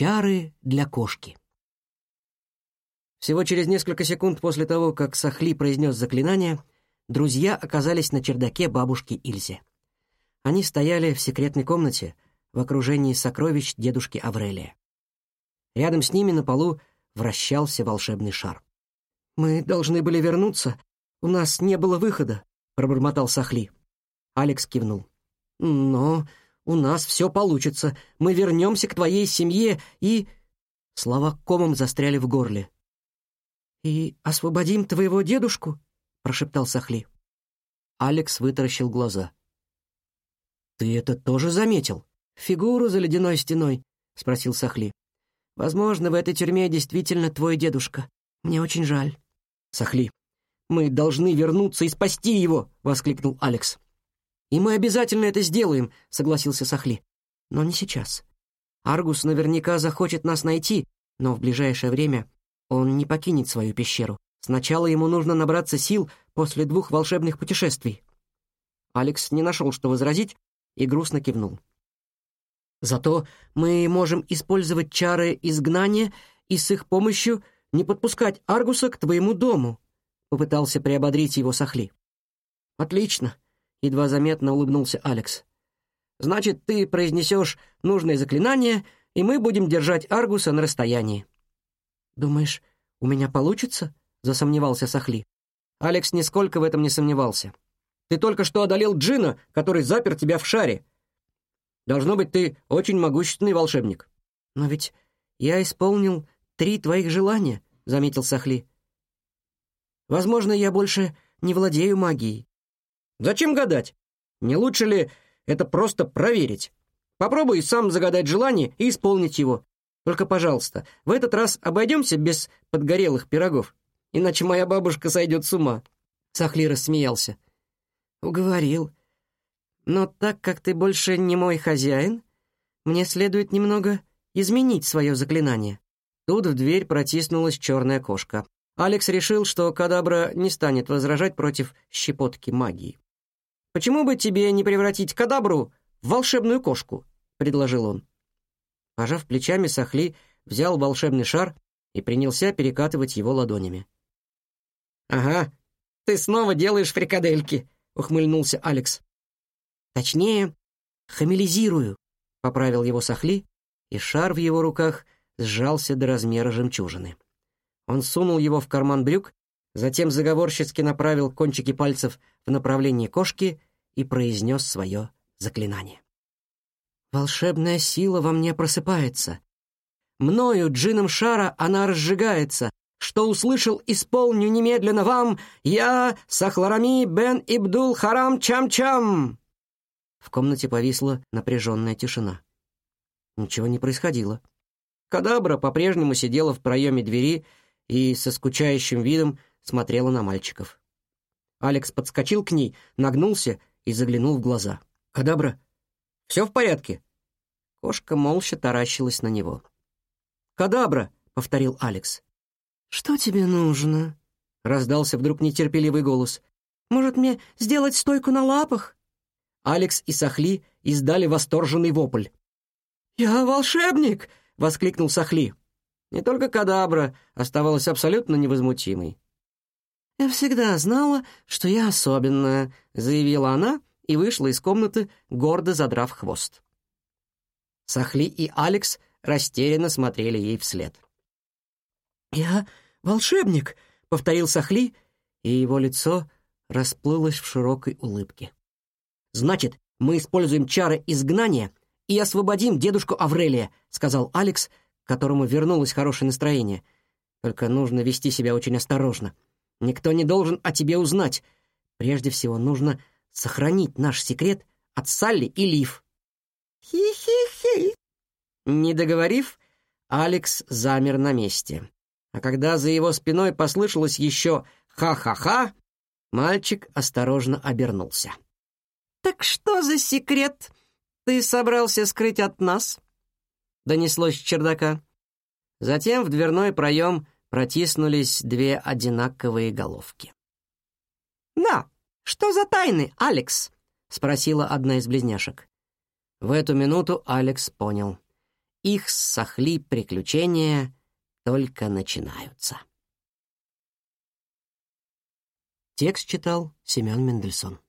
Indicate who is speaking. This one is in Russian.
Speaker 1: Чары для кошки. Всего через несколько секунд после того, как Сахли произнес заклинание, друзья оказались на чердаке бабушки Ильзе. Они стояли в секретной комнате в окружении сокровищ дедушки Аврелия. Рядом с ними на полу вращался волшебный шар. «Мы должны были вернуться. У нас не было выхода», — пробормотал Сахли. Алекс кивнул. «Но у нас все получится. Мы вернемся к твоей семье и...» Слова комом застряли в горле. «И освободим твоего дедушку?» — прошептал Сахли. Алекс вытаращил глаза. «Ты это тоже заметил? Фигуру за ледяной стеной?» — спросил Сахли. «Возможно, в этой тюрьме действительно твой дедушка. Мне очень жаль». «Сахли, мы должны вернуться и спасти его!» — воскликнул Алекс. «И мы обязательно это сделаем», — согласился Сахли. «Но не сейчас. Аргус наверняка захочет нас найти, но в ближайшее время он не покинет свою пещеру. Сначала ему нужно набраться сил после двух волшебных путешествий». Алекс не нашел, что возразить, и грустно кивнул. «Зато мы можем использовать чары изгнания и с их помощью не подпускать Аргуса к твоему дому», — попытался приободрить его Сахли. «Отлично», едва заметно улыбнулся Алекс. Значит, ты произнесешь нужное заклинание, и мы будем держать Аргуса на расстоянии. Думаешь, у меня получится? засомневался Сахли. Алекс нисколько в этом не сомневался. Ты только что одолел Джина, который запер тебя в шаре. Должно быть, ты очень могущественный волшебник. Но ведь я исполнил три твоих желания, заметил Сахли. Возможно, я больше не владею магией, Зачем гадать? Не лучше ли это просто проверить? Попробуй сам загадать желание и исполнить его. Только, пожалуйста, в этот раз обойдемся без подгорелых пирогов, иначе моя бабушка сойдет с ума». Сахли рассмеялся. «Уговорил. Но так как ты больше не мой хозяин, мне следует немного изменить свое заклинание». Тут в дверь протиснулась черная кошка. Алекс решил, что Кадабра не станет возражать против щепотки магии. Почему бы тебе не превратить кадабру в волшебную кошку?» — предложил он. Пожав плечами, Сахли взял волшебный шар и принялся перекатывать его ладонями. «Ага, ты снова делаешь фрикадельки», — ухмыльнулся Алекс. «Точнее, хамелизирую», — поправил его Сахли, и шар в его руках сжался до размера жемчужины. Он сунул его в карман брюк затем заговорщицки направил кончики пальцев в направлении кошки и произнес свое заклинание. «Волшебная сила во мне просыпается. Мною, джином шара, она разжигается. Что услышал, исполню немедленно вам. Я Сахларами бен Ибдул Харам Чам-Чам!» В комнате повисла напряженная тишина. Ничего не происходило. Кадабра по-прежнему сидела в проеме двери и со скучающим видом смотрела на мальчиков. Алекс подскочил к ней, нагнулся и заглянул в глаза. «Кадабра, все в порядке?» Кошка молча таращилась на него. «Кадабра!» — повторил Алекс. «Что тебе нужно?» — раздался вдруг нетерпеливый голос. «Может, мне сделать стойку на лапах?» Алекс и Сахли издали восторженный вопль. «Я волшебник!» — воскликнул Сахли. Не только Кадабра оставалась абсолютно невозмутимой. «Я всегда знала, что я особенная», — заявила она и вышла из комнаты, гордо задрав хвост. Сахли и Алекс растерянно смотрели ей вслед. «Я волшебник», — повторил Сахли, и его лицо расплылось в широкой улыбке. «Значит, мы используем чары изгнания и освободим дедушку Аврелия», — сказал Алекс, которому вернулось хорошее настроение. «Только нужно вести себя очень осторожно». Никто не должен о тебе узнать. Прежде всего нужно сохранить наш секрет от Салли и Лив». «Хи-хи-хи!» Не договорив, Алекс замер на месте. А когда за его спиной послышалось еще «ха-ха-ха», мальчик осторожно обернулся. «Так что за секрет ты собрался скрыть от нас?» Донеслось с чердака. Затем в дверной проем протиснулись две одинаковые головки. «Да, что за тайны, Алекс?» — спросила одна из близняшек. В эту минуту Алекс понял. их с Сахли приключения только начинаются. Текст читал Семен Мендельсон.